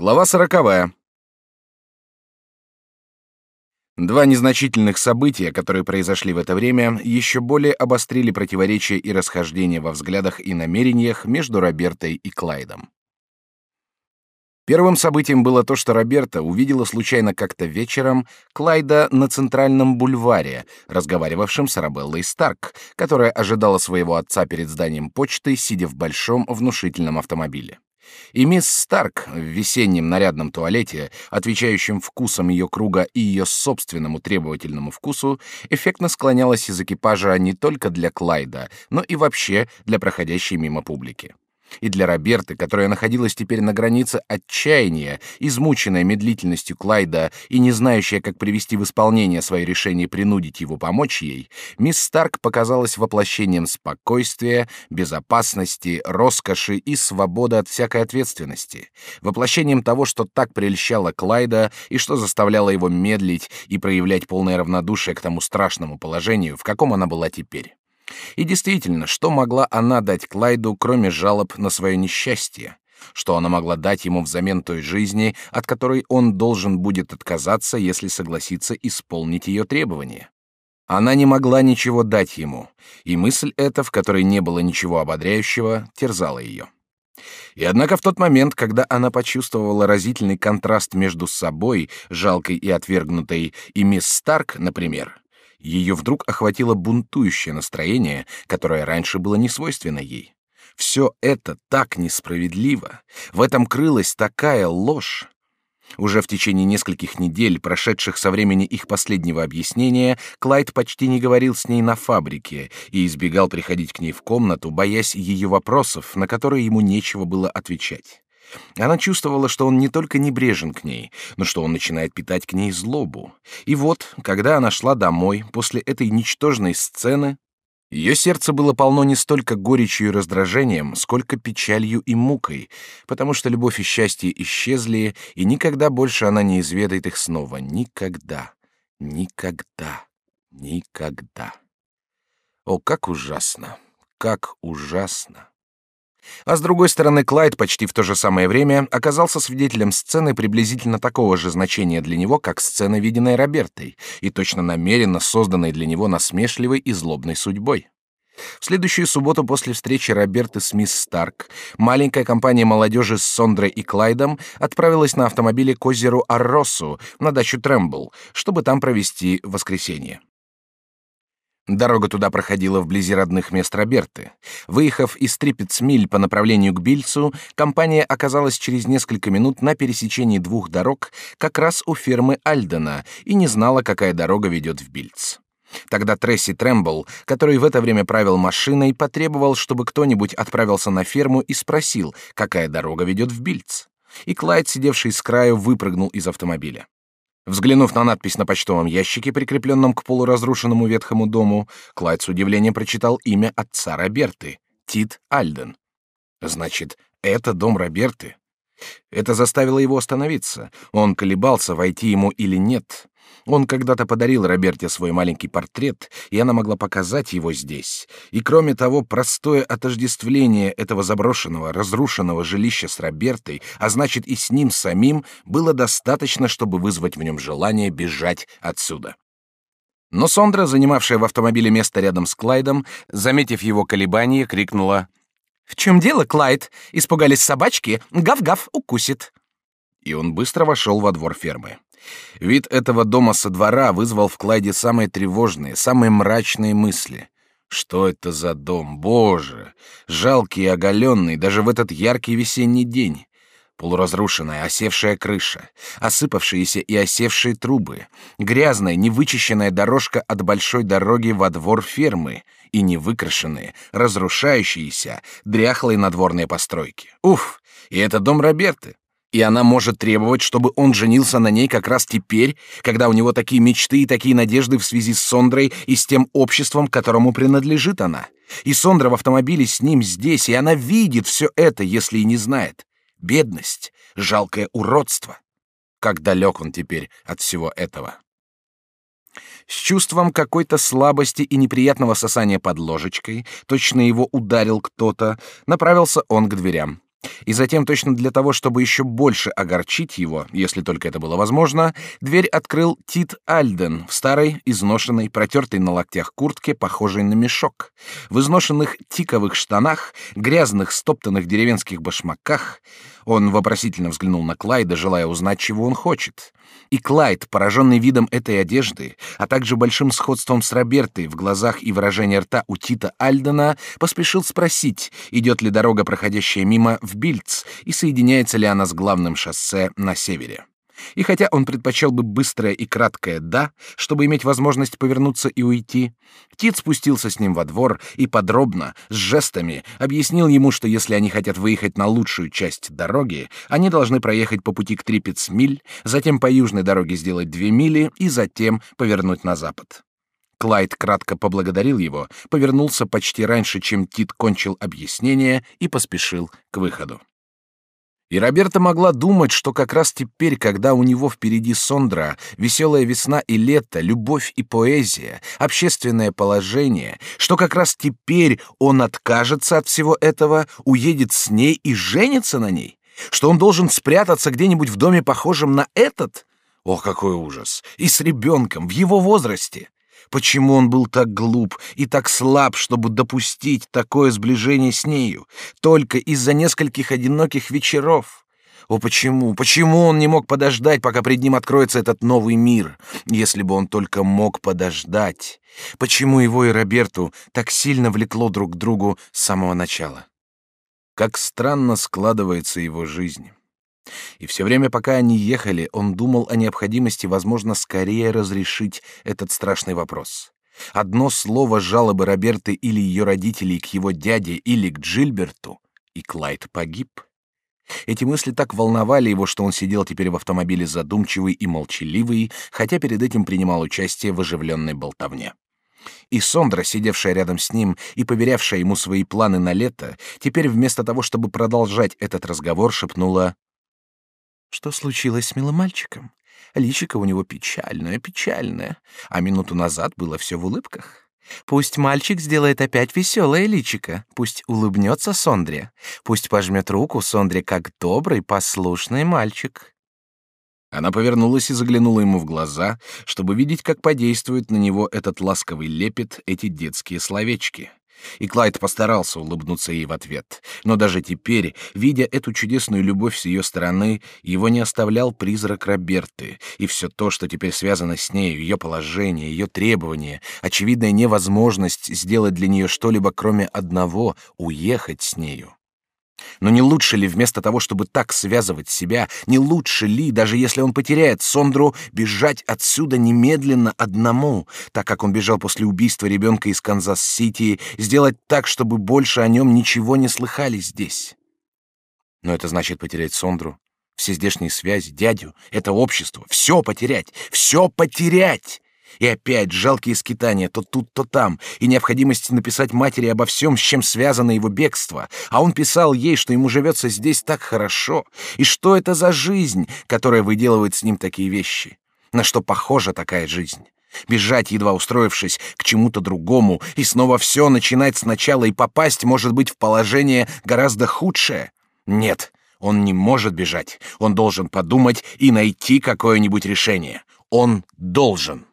Глава сороковая. Два незначительных события, которые произошли в это время, еще более обострили противоречия и расхождения во взглядах и намерениях между Робертой и Клайдом. Первым событием было то, что Роберта увидела случайно как-то вечером Клайда на центральном бульваре, разговаривавшим с Арабеллой Старк, которая ожидала своего отца перед зданием почты, сидя в большом внушительном автомобиле. И мисс Старк в весеннем нарядном туалете, отвечающем вкусом ее круга и ее собственному требовательному вкусу, эффектно склонялась из экипажа не только для Клайда, но и вообще для проходящей мимо публики. И для Роберты, которая находилась теперь на границе отчаяния, измученная медлительностью Клайда и не знающая, как привести в исполнение свое решение принудить его помочь ей, мисс Старк показалась воплощением спокойствия, безопасности, роскоши и свободы от всякой ответственности, воплощением того, что так прельщало Клайда и что заставляло его медлить и проявлять полное равнодушие к тому страшному положению, в каком она была теперь. И действительно, что могла она дать Клайду, кроме жалоб на свое несчастье? Что она могла дать ему взамен той жизни, от которой он должен будет отказаться, если согласится исполнить ее требования? Она не могла ничего дать ему, и мысль эта, в которой не было ничего ободряющего, терзала ее. И однако в тот момент, когда она почувствовала разительный контраст между собой, жалкой и отвергнутой, и мисс Старк, например, ее вдруг охватило бунтующее настроение, которое раньше было не свойственно ей. Все это так несправедливо, в этом крылась такая ложь. Уже в течение нескольких недель, прошедших со времени их последнего объяснения, Клайд почти не говорил с ней на фабрике и избегал приходить к ней в комнату, боясь ее вопросов, на которые ему нечего было отвечать. Она чувствовала, что он не только небрежен к ней, но что он начинает питать к ней злобу. И вот, когда она шла домой после этой ничтожной сцены, ее сердце было полно не столько горечью и раздражением, сколько печалью и мукой, потому что любовь и счастье исчезли, и никогда больше она не изведает их снова. Никогда. Никогда. Никогда. О, как ужасно! Как ужасно! А с другой стороны, Клайд почти в то же самое время оказался свидетелем сцены приблизительно такого же значения для него, как сцена, виденная Робертой, и точно намеренно созданной для него насмешливой и злобной судьбой. В следующую субботу после встречи Роберты с мисс Старк маленькая компания молодежи с Сондрой и Клайдом отправилась на автомобиле к озеру Арросу на дачу Трэмбл, чтобы там провести воскресенье. Дорога туда проходила вблизи родных мест Роберты. Выехав из Трипецмиль по направлению к Бильцу, компания оказалась через несколько минут на пересечении двух дорог, как раз у фермы Альдена, и не знала, какая дорога ведет в Бильц. Тогда Тресси Трэмбл, который в это время правил машиной, потребовал, чтобы кто-нибудь отправился на ферму и спросил, какая дорога ведет в Бильц. И Клайд, сидевший с краю, выпрыгнул из автомобиля. Взглянув на надпись на почтовом ящике, прикрепленном к полуразрушенному ветхому дому, Клайд с удивлением прочитал имя отца Роберты — Тит Альден. Значит, это дом Роберты. Это заставило его остановиться. Он колебался, войти ему или нет. Он когда-то подарил Роберте свой маленький портрет, и она могла показать его здесь. И кроме того, простое отождествление этого заброшенного, разрушенного жилища с Робертой, а значит и с ним самим, было достаточно, чтобы вызвать в нем желание бежать отсюда. Но Сондра, занимавшая в автомобиле место рядом с Клайдом, заметив его колебания, крикнула «В чем дело, Клайд? Испугались собачки? Гав-гав, укусит!» И он быстро вошел во двор фермы. Вид этого дома со двора вызвал в Клайде самые тревожные, самые мрачные мысли. Что это за дом, боже! Жалкий и оголенный даже в этот яркий весенний день. Полуразрушенная, осевшая крыша, осыпавшиеся и осевшие трубы, грязная, невычищенная дорожка от большой дороги во двор фермы и невыкрашенные, разрушающиеся, дряхлые надворные постройки. Уф! И это дом Роберты. И она может требовать, чтобы он женился на ней как раз теперь, когда у него такие мечты и такие надежды в связи с Сондрой и с тем обществом, которому принадлежит она. И Сондра в автомобиле с ним здесь, и она видит все это, если и не знает. Бедность, жалкое уродство. Как далек он теперь от всего этого. С чувством какой-то слабости и неприятного сосания под ложечкой, точно его ударил кто-то, направился он к дверям. И затем, точно для того, чтобы еще больше огорчить его, если только это было возможно, дверь открыл Тит Альден в старой, изношенной, протертой на локтях куртке, похожей на мешок, в изношенных тиковых штанах, грязных стоптанных деревенских башмаках. Он вопросительно взглянул на Клайда, желая узнать, чего он хочет. И Клайд, пораженный видом этой одежды, а также большим сходством с Робертой в глазах и выражении рта у Тита Альдена, поспешил спросить, идет ли дорога, проходящая мимо, в Бильц, и соединяется ли она с главным шоссе на севере. И хотя он предпочел бы быстрое и краткое «да», чтобы иметь возможность повернуться и уйти, Тит спустился с ним во двор и подробно, с жестами, объяснил ему, что если они хотят выехать на лучшую часть дороги, они должны проехать по пути к Трипец миль, затем по южной дороге сделать две мили и затем повернуть на запад. Клайд кратко поблагодарил его, повернулся почти раньше, чем Тит кончил объяснение и поспешил к выходу. И Роберта могла думать, что как раз теперь, когда у него впереди Сондра, веселая весна и лето, любовь и поэзия, общественное положение, что как раз теперь он откажется от всего этого, уедет с ней и женится на ней, что он должен спрятаться где-нибудь в доме, похожем на этот. Ох, какой ужас! И с ребенком в его возрасте. Почему он был так глуп и так слаб, чтобы допустить такое сближение с нею, только из-за нескольких одиноких вечеров? О, почему? Почему он не мог подождать, пока пред ним откроется этот новый мир, если бы он только мог подождать? Почему его и Роберту так сильно влекло друг к другу с самого начала? Как странно складывается его жизнь. И все время, пока они ехали, он думал о необходимости, возможно, скорее разрешить этот страшный вопрос. Одно слово жалобы Роберты или ее родителей к его дяде или к Джильберту, и Клайд погиб. Эти мысли так волновали его, что он сидел теперь в автомобиле задумчивый и молчаливый, хотя перед этим принимал участие в оживленной болтовне. И Сондра, сидевшая рядом с ним и поверявшая ему свои планы на лето, теперь вместо того, чтобы продолжать этот разговор, шепнула что случилось с милым мальчиком? Личико у него печальное, печальное, а минуту назад было все в улыбках. Пусть мальчик сделает опять веселое личико, пусть улыбнется Сондре, пусть пожмет руку Сондре как добрый, послушный мальчик. Она повернулась и заглянула ему в глаза, чтобы видеть, как подействует на него этот ласковый лепет, эти детские словечки. И Клайд постарался улыбнуться ей в ответ. Но даже теперь, видя эту чудесную любовь с ее стороны, его не оставлял призрак Роберты, и все то, что теперь связано с ней, ее положение, ее требования, очевидная невозможность сделать для нее что-либо, кроме одного — уехать с нею. Но не лучше ли вместо того, чтобы так связывать себя, не лучше ли, даже если он потеряет Сондру, бежать отсюда немедленно одному, так как он бежал после убийства ребенка из Канзас-Сити, сделать так, чтобы больше о нем ничего не слыхали здесь? Но это значит потерять Сондру, все здешние связи, дядю, это общество, все потерять, все потерять. И опять жалкие скитания то тут, то там, и необходимость написать матери обо всем, с чем связано его бегство. А он писал ей, что ему живется здесь так хорошо, и что это за жизнь, которая выделывает с ним такие вещи. На что похожа такая жизнь? Бежать, едва устроившись, к чему-то другому, и снова все начинать сначала и попасть, может быть, в положение гораздо худшее? Нет, он не может бежать. Он должен подумать и найти какое-нибудь решение. Он должен.